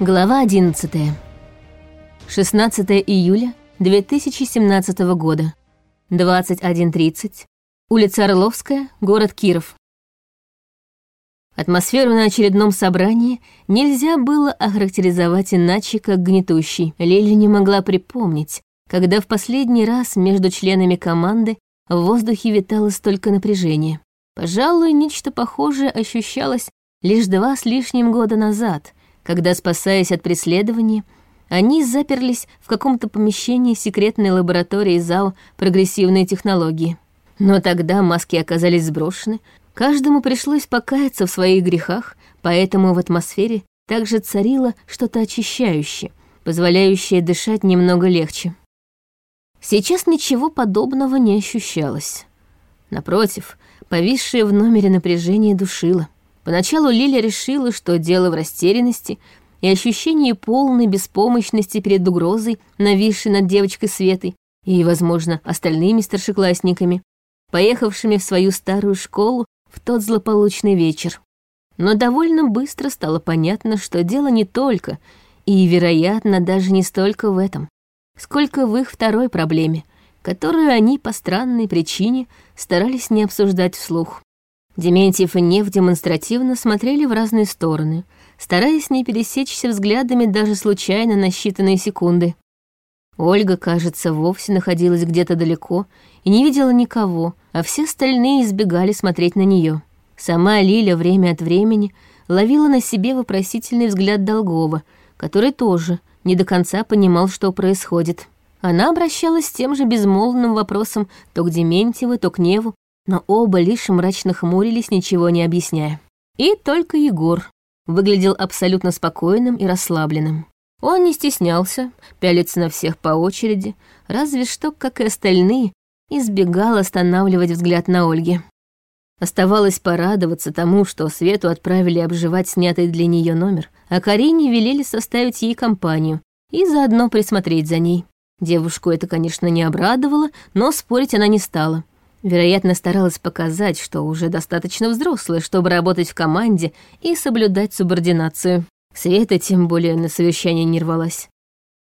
Глава 11. 16 июля 2017 года. 21.30. Улица Орловская, город Киров. Атмосферу на очередном собрании нельзя было охарактеризовать иначе, как гнетущей. Лили не могла припомнить, когда в последний раз между членами команды в воздухе витало столько напряжения. Пожалуй, нечто похожее ощущалось лишь два с лишним года назад — когда, спасаясь от преследования, они заперлись в каком-то помещении секретной лаборатории ЗАО прогрессивной технологии. Но тогда маски оказались сброшены, каждому пришлось покаяться в своих грехах, поэтому в атмосфере также царило что-то очищающее, позволяющее дышать немного легче. Сейчас ничего подобного не ощущалось. Напротив, повисшее в номере напряжение душило. Поначалу Лиля решила, что дело в растерянности и ощущении полной беспомощности перед угрозой, нависшей над девочкой Светой и, возможно, остальными старшеклассниками, поехавшими в свою старую школу в тот злополучный вечер. Но довольно быстро стало понятно, что дело не только, и, вероятно, даже не столько в этом, сколько в их второй проблеме, которую они по странной причине старались не обсуждать вслух. Дементьев и Нев демонстративно смотрели в разные стороны, стараясь не пересечься взглядами даже случайно на считанные секунды. Ольга, кажется, вовсе находилась где-то далеко и не видела никого, а все остальные избегали смотреть на нее. Сама Лиля время от времени ловила на себе вопросительный взгляд Долгова, который тоже не до конца понимал, что происходит. Она обращалась с тем же безмолвным вопросом то к Дементьеву, то к Неву, но оба лишь мрачно хмурились, ничего не объясняя. И только Егор выглядел абсолютно спокойным и расслабленным. Он не стеснялся, пялиться на всех по очереди, разве что, как и остальные, избегал останавливать взгляд на Ольге. Оставалось порадоваться тому, что Свету отправили обживать снятый для нее номер, а Карине велели составить ей компанию и заодно присмотреть за ней. Девушку это, конечно, не обрадовало, но спорить она не стала. Вероятно, старалась показать, что уже достаточно взрослая, чтобы работать в команде и соблюдать субординацию. Света тем более на совещание не рвалась.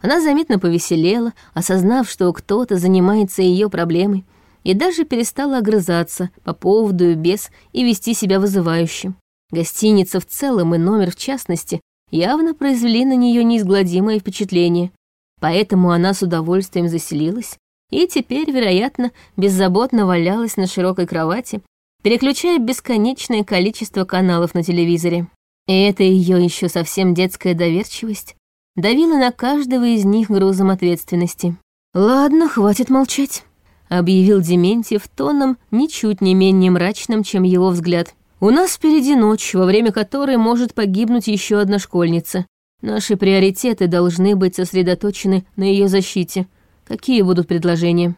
Она заметно повеселела, осознав, что кто-то занимается ее проблемой, и даже перестала огрызаться по поводу и без и вести себя вызывающе. Гостиница в целом и номер в частности явно произвели на нее неизгладимое впечатление, поэтому она с удовольствием заселилась и теперь, вероятно, беззаботно валялась на широкой кровати, переключая бесконечное количество каналов на телевизоре. И это ее еще совсем детская доверчивость давила на каждого из них грузом ответственности. «Ладно, хватит молчать», — объявил Дементьев тоном ничуть не менее мрачным, чем его взгляд. «У нас впереди ночь, во время которой может погибнуть еще одна школьница. Наши приоритеты должны быть сосредоточены на ее защите. Какие будут предложения?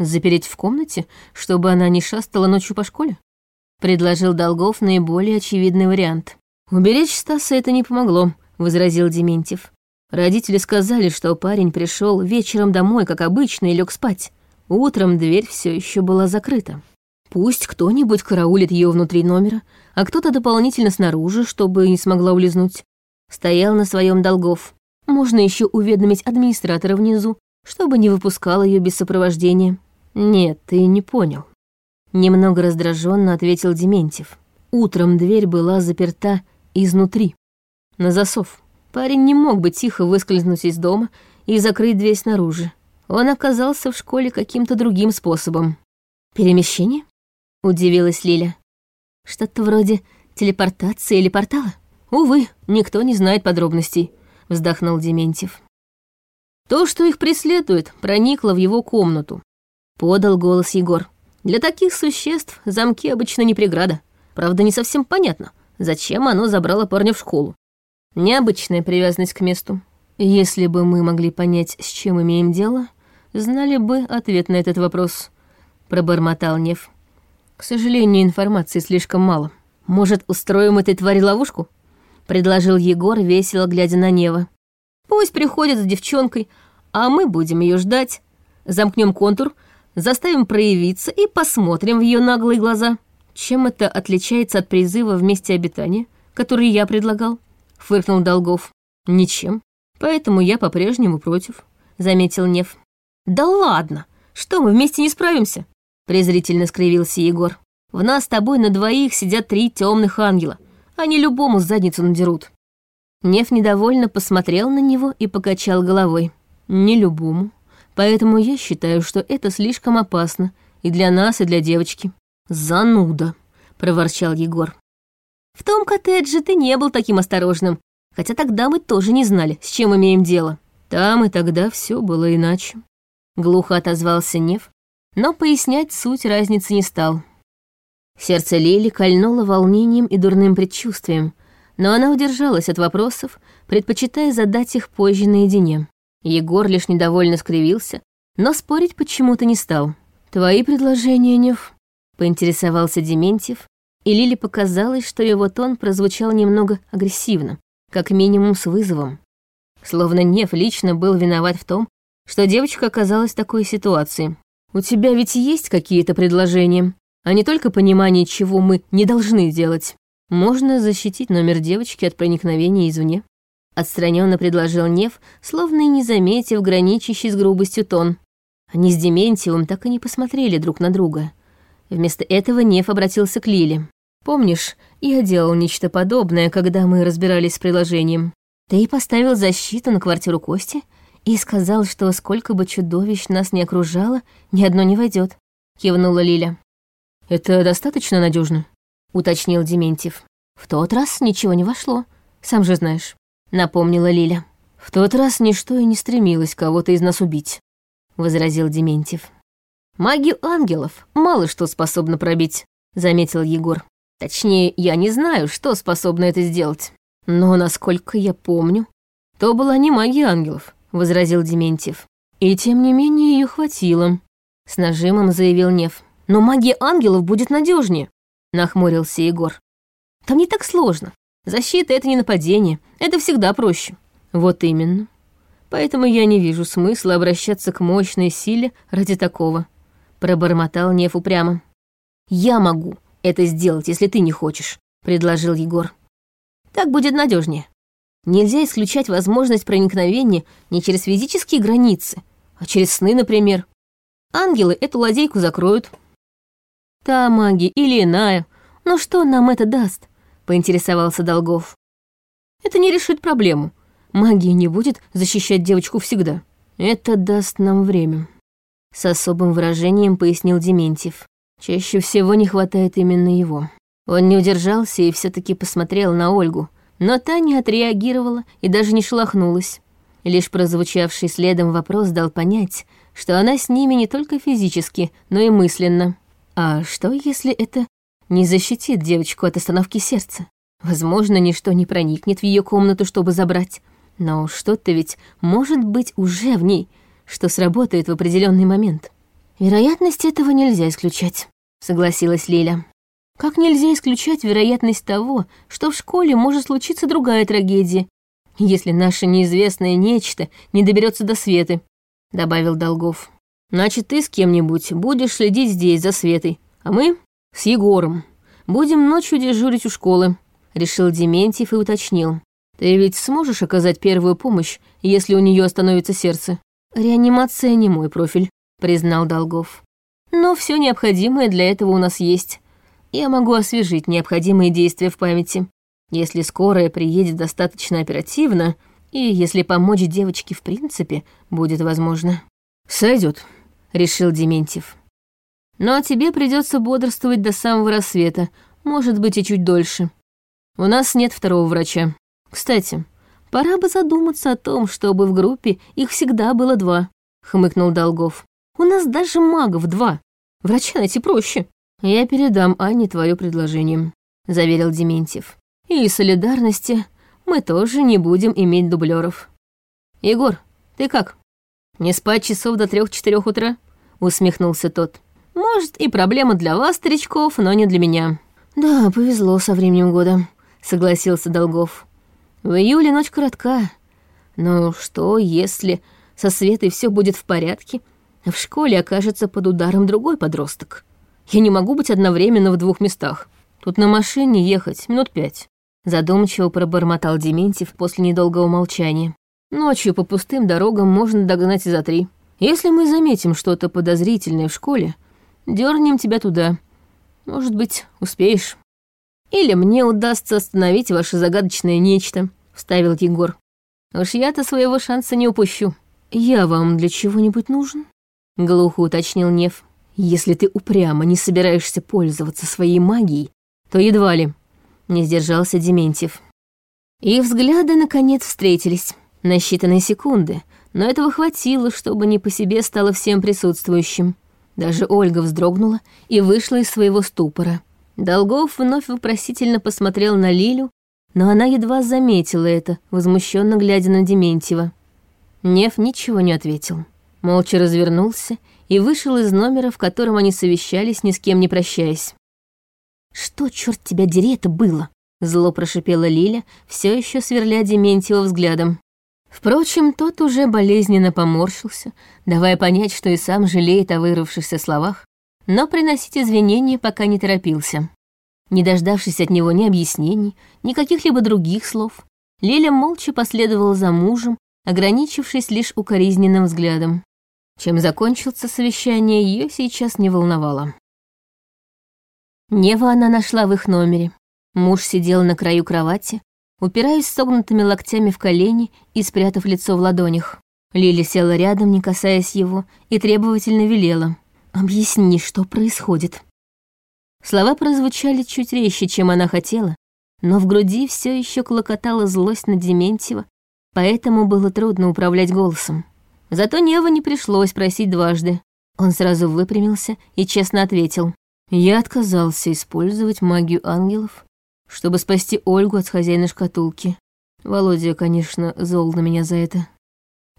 Запереть в комнате, чтобы она не шастала ночью по школе? Предложил Долгов наиболее очевидный вариант. Уберечь Стаса это не помогло, возразил Дементьев. Родители сказали, что парень пришел вечером домой, как обычно, и лег спать. Утром дверь все еще была закрыта. Пусть кто-нибудь караулит ее внутри номера, а кто-то дополнительно снаружи, чтобы не смогла улизнуть. Стоял на своем Долгов. Можно еще уведомить администратора внизу, чтобы не выпускал ее без сопровождения. Нет, ты не понял. Немного раздраженно ответил Дементьев. Утром дверь была заперта изнутри, на засов. Парень не мог бы тихо выскользнуть из дома и закрыть дверь снаружи. Он оказался в школе каким-то другим способом. «Перемещение?» — удивилась Лиля. «Что-то вроде телепортации или портала?» «Увы, никто не знает подробностей», — вздохнул Дементьев. То, что их преследует, проникло в его комнату. Подал голос Егор. Для таких существ замки обычно не преграда. Правда, не совсем понятно, зачем оно забрало парня в школу. Необычная привязанность к месту. Если бы мы могли понять, с чем имеем дело, знали бы ответ на этот вопрос, пробормотал Нев. К сожалению, информации слишком мало. Может, устроим этой твари ловушку? предложил Егор, весело глядя на Нева. Пусть приходит с девчонкой, а мы будем ее ждать. Замкнем контур, заставим проявиться и посмотрим в ее наглые глаза. Чем это отличается от призыва в месте обитания, который я предлагал? Фыркнул Долгов. Ничем. Поэтому я по-прежнему против, заметил Нев. Да ладно! Что, мы вместе не справимся? презрительно скривился Егор. В нас с тобой на двоих сидят три темных ангела. Они любому задницу надерут. Нев недовольно посмотрел на него и покачал головой. Не любому. Поэтому я считаю, что это слишком опасно и для нас, и для девочки. Зануда, проворчал Егор. В том коттедже ты не был таким осторожным, хотя тогда мы тоже не знали, с чем имеем дело. Там и тогда все было иначе. Глухо отозвался Нев, но пояснять суть разницы не стал. Сердце Лили кольнуло волнением и дурным предчувствием, но она удержалась от вопросов, предпочитая задать их позже наедине. Егор лишь недовольно скривился, но спорить почему-то не стал. «Твои предложения, Нев?» — поинтересовался Дементьев, и Лиле показалось, что его тон прозвучал немного агрессивно, как минимум с вызовом. Словно Нев лично был виноват в том, что девочка оказалась в такой ситуации. «У тебя ведь есть какие-то предложения, а не только понимание, чего мы не должны делать. Можно защитить номер девочки от проникновения извне». Отстраненно предложил Нев, словно и не заметив граничащий с грубостью тон. Они с Дементьевым так и не посмотрели друг на друга. Вместо этого Нев обратился к Лиле. «Помнишь, я делал нечто подобное, когда мы разбирались с приложением. Ты поставил защиту на квартиру Кости и сказал, что сколько бы чудовищ нас не окружало, ни одно не войдет. кивнула Лиля. «Это достаточно надежно? Уточнил Дементьев. «В тот раз ничего не вошло, сам же знаешь», — напомнила Лиля. «В тот раз ничто и не стремилось кого-то из нас убить», — возразил Дементьев. «Магию ангелов мало что способно пробить», — заметил Егор. «Точнее, я не знаю, что способно это сделать. Но, насколько я помню, то была не магия ангелов», — возразил Дементьев. «И тем не менее ее хватило», — с нажимом заявил Нев. «Но магия ангелов будет надежнее, нахмурился Егор. «Там не так сложно. Защита — это не нападение, это всегда проще». «Вот именно. Поэтому я не вижу смысла обращаться к мощной силе ради такого», пробормотал Нев упрямо. «Я могу это сделать, если ты не хочешь», — предложил Егор. «Так будет надежнее. Нельзя исключать возможность проникновения не через физические границы, а через сны, например. Ангелы эту лазейку закроют». «Та магия или иная. Но что нам это даст?» — поинтересовался Долгов. «Это не решит проблему. Магия не будет защищать девочку всегда. Это даст нам время». С особым выражением пояснил Дементьев. Чаще всего не хватает именно его. Он не удержался и все таки посмотрел на Ольгу, но та не отреагировала и даже не шелохнулась. Лишь прозвучавший следом вопрос дал понять, что она с ними не только физически, но и мысленно. А что, если это не защитит девочку от остановки сердца? Возможно, ничто не проникнет в ее комнату, чтобы забрать. Но что-то ведь может быть уже в ней — что сработает в определенный момент. Вероятность этого нельзя исключать, согласилась Лиля. Как нельзя исключать вероятность того, что в школе может случиться другая трагедия, если наше неизвестное нечто не доберется до Светы, добавил Долгов. Значит, ты с кем-нибудь будешь следить здесь за Светой, а мы с Егором будем ночью дежурить у школы, решил Дементьев и уточнил. Ты ведь сможешь оказать первую помощь, если у нее остановится сердце? «Реанимация не мой профиль», — признал Долгов. «Но все необходимое для этого у нас есть. Я могу освежить необходимые действия в памяти. Если скорая приедет достаточно оперативно, и если помочь девочке в принципе будет возможно». «Сойдет», — решил Дементьев. «Но тебе придется бодрствовать до самого рассвета, может быть и чуть дольше. У нас нет второго врача. Кстати, Пора бы задуматься о том, чтобы в группе их всегда было два», — хмыкнул Долгов. «У нас даже магов два. Врача найти проще». «Я передам Ане твое предложение», — заверил Дементьев. «И солидарности мы тоже не будем иметь дублеров. «Егор, ты как? Не спать часов до трех-четырех утра?» — усмехнулся тот. «Может, и проблема для вас, старичков, но не для меня». «Да, повезло со временем года», — согласился Долгов. В июле ночь коротка. Но что, если со Светой все будет в порядке, а в школе окажется под ударом другой подросток? Я не могу быть одновременно в двух местах. Тут на машине ехать минут пять, — Задумчиво пробормотал Дементьев после недолгого молчания. Ночью по пустым дорогам можно догнать и за три. Если мы заметим что-то подозрительное в школе, дернем тебя туда. Может быть, успеешь. Или мне удастся остановить ваше загадочное нечто, вставил Егор. Уж я-то своего шанса не упущу. Я вам для чего-нибудь нужен? Глухо уточнил Нев. Если ты упрямо не собираешься пользоваться своей магией, то едва ли. Не сдержался Дементьев. Их взгляды, наконец, встретились. На считанные секунды, но этого хватило, чтобы не по себе стало всем присутствующим. Даже Ольга вздрогнула и вышла из своего ступора. Долгов вновь вопросительно посмотрел на Лилю, но она едва заметила это, возмущенно глядя на Дементьева. Нев ничего не ответил. Молча развернулся и вышел из номера, в котором они совещались, ни с кем не прощаясь. «Что, черт тебя дери, это было?» Зло прошипела Лиля, все еще сверля Дементьева взглядом. Впрочем, тот уже болезненно поморщился, давая понять, что и сам жалеет о вырвавшихся словах, но приносить извинения пока не торопился. Не дождавшись от него ни объяснений, ни каких-либо других слов, Лиля молча последовала за мужем, ограничившись лишь укоризненным взглядом. Чем закончился совещание, ее сейчас не волновало. Нева она нашла в их номере. Муж сидел на краю кровати, упираясь согнутыми локтями в колени и спрятав лицо в ладонях. Лили села рядом, не касаясь его, и требовательно велела. «Объясни, что происходит». Слова прозвучали чуть резче, чем она хотела, но в груди все еще клокотала злость на Дементьева, поэтому было трудно управлять голосом. Зато Нева не пришлось просить дважды. Он сразу выпрямился и честно ответил. «Я отказался использовать магию ангелов чтобы спасти Ольгу от хозяина шкатулки. Володя, конечно, зол на меня за это.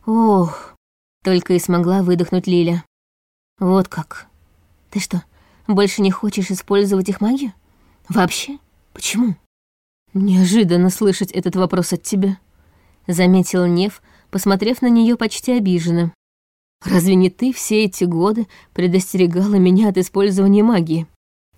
Ох, только и смогла выдохнуть Лиля. Вот как. Ты что, больше не хочешь использовать их магию? Вообще? Почему? Неожиданно слышать этот вопрос от тебя. Заметил Нев, посмотрев на нее почти обиженно. Разве не ты все эти годы предостерегала меня от использования магии?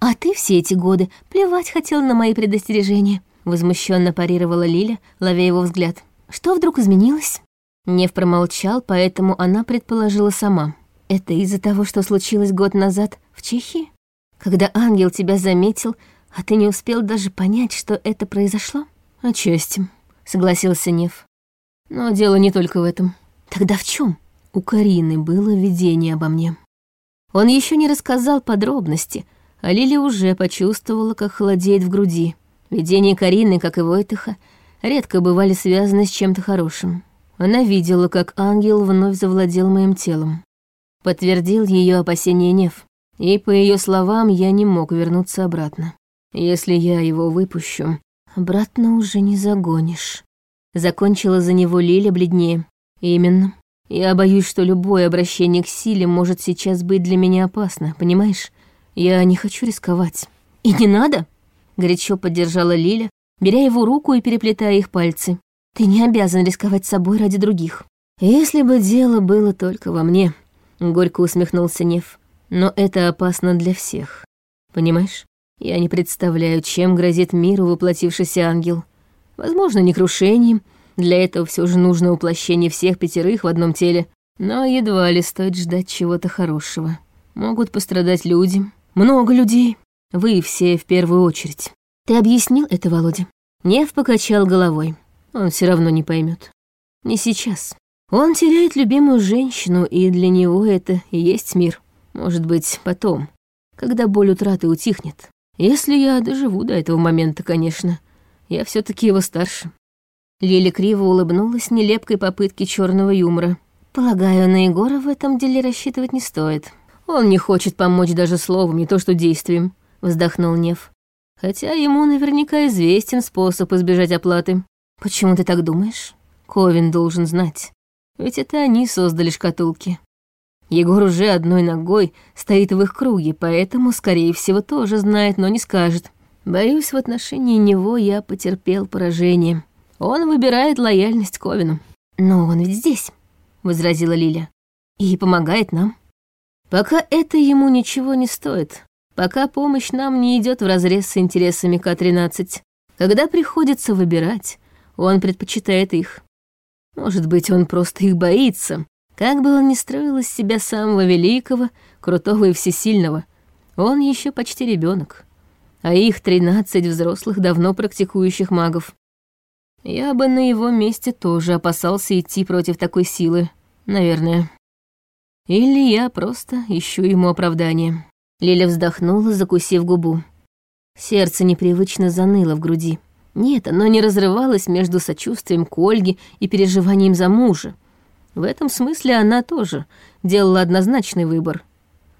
«А ты все эти годы плевать хотел на мои предостережения», — возмущенно парировала Лиля, ловя его взгляд. «Что вдруг изменилось?» Нев промолчал, поэтому она предположила сама. «Это из-за того, что случилось год назад в Чехии? Когда ангел тебя заметил, а ты не успел даже понять, что это произошло?» «Отчасти», — согласился Нев. «Но дело не только в этом. Тогда в чем? У Карины было видение обо мне. Он еще не рассказал подробности, а Лили уже почувствовала, как холодеет в груди. Видения Карины, как и Войтыха, редко бывали связаны с чем-то хорошим. Она видела, как ангел вновь завладел моим телом. Подтвердил ее опасение Нев. И, по ее словам, я не мог вернуться обратно. Если я его выпущу, обратно уже не загонишь. Закончила за него Лиля бледнее. Именно. Я боюсь, что любое обращение к силе может сейчас быть для меня опасно, понимаешь? Я не хочу рисковать. И не надо, горячо поддержала Лиля, беря его руку и переплетая их пальцы. Ты не обязан рисковать собой ради других. Если бы дело было только во мне, горько усмехнулся Нев. Но это опасно для всех. Понимаешь? Я не представляю, чем грозит миру воплотившийся ангел. Возможно, не крушением. Для этого все же нужно уплощение всех пятерых в одном теле. Но едва ли стоит ждать чего-то хорошего. Могут пострадать люди, много людей. Вы все в первую очередь. Ты объяснил это, Володя? Нев покачал головой. Он все равно не поймет. Не сейчас. Он теряет любимую женщину, и для него это и есть мир. Может быть, потом, когда боль утраты утихнет. Если я доживу до этого момента, конечно. Я все таки его старше. Лили криво улыбнулась нелепкой попытке черного юмора. Полагаю, на Егора в этом деле рассчитывать не стоит. Он не хочет помочь даже словом, не то что действием, вздохнул Нев. Хотя ему наверняка известен способ избежать оплаты. Почему ты так думаешь? Ковин должен знать. Ведь это они создали шкатулки. Егор уже одной ногой стоит в их круге, поэтому, скорее всего, тоже знает, но не скажет. Боюсь, в отношении него я потерпел поражение. Он выбирает лояльность Ковину. «Но он ведь здесь», — возразила Лиля. «И помогает нам». Пока это ему ничего не стоит, пока помощь нам не идет вразрез с интересами К-13. Когда приходится выбирать, он предпочитает их. Может быть, он просто их боится. Как бы он ни строил из себя самого великого, крутого и всесильного, он еще почти ребенок, а их тринадцать взрослых давно практикующих магов. Я бы на его месте тоже опасался идти против такой силы, наверное. Или я просто ищу ему оправдание. Лиля вздохнула, закусив губу. Сердце непривычно заныло в груди. Нет, оно не разрывалось между сочувствием к Ольге и переживанием за мужа. В этом смысле она тоже делала однозначный выбор.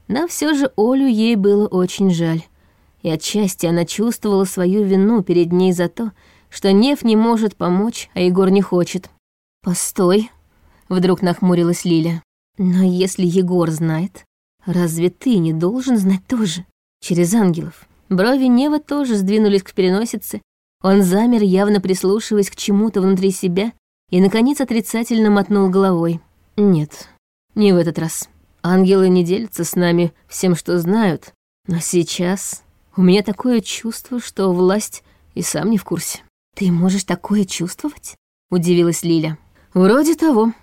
Но все же Олю ей было очень жаль. И отчасти она чувствовала свою вину перед ней за то, что Нев не может помочь, а Егор не хочет. «Постой», — вдруг нахмурилась Лиля. «Но если Егор знает, разве ты не должен знать тоже? Через ангелов?» Брови Нева тоже сдвинулись к переносице. Он замер, явно прислушиваясь к чему-то внутри себя, и, наконец, отрицательно мотнул головой. «Нет, не в этот раз. Ангелы не делятся с нами всем, что знают, но сейчас у меня такое чувство, что власть и сам не в курсе. Ты можешь такое чувствовать? Удивилась Лиля. Вроде того.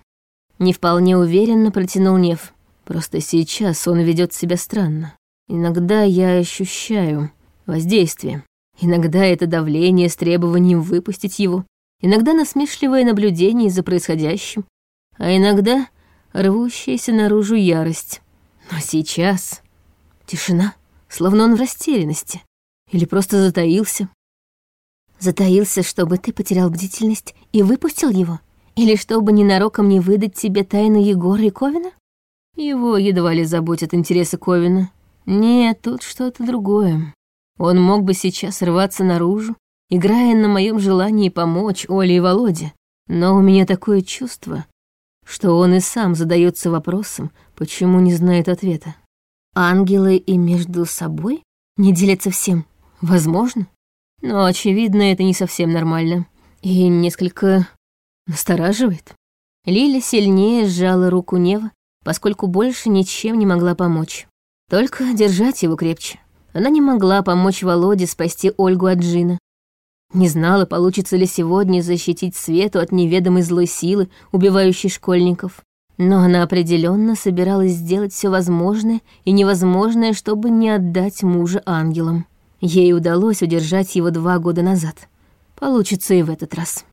Не вполне уверенно протянул Нев. Просто сейчас он ведет себя странно. Иногда я ощущаю воздействие. Иногда это давление с требованием выпустить его. Иногда насмешливое наблюдение за происходящим. А иногда рвущаяся наружу ярость. Но сейчас тишина, словно он в растерянности. Или просто затаился. Затаился, чтобы ты потерял бдительность и выпустил его? Или чтобы ненароком не выдать тебе тайну Егора и Ковина? Его едва ли заботят интересы Ковина. Нет, тут что-то другое. Он мог бы сейчас рваться наружу, играя на моем желании помочь Оле и Володе. Но у меня такое чувство, что он и сам задается вопросом, почему не знает ответа. Ангелы и между собой не делятся всем. Возможно. Но, очевидно, это не совсем нормально. И несколько настораживает. Лиля сильнее сжала руку Нева, поскольку больше ничем не могла помочь. Только держать его крепче. Она не могла помочь Володе спасти Ольгу от Джина. Не знала, получится ли сегодня защитить Свету от неведомой злой силы, убивающей школьников. Но она определенно собиралась сделать все возможное и невозможное, чтобы не отдать мужа ангелам. Ей удалось удержать его два года назад. Получится и в этот раз.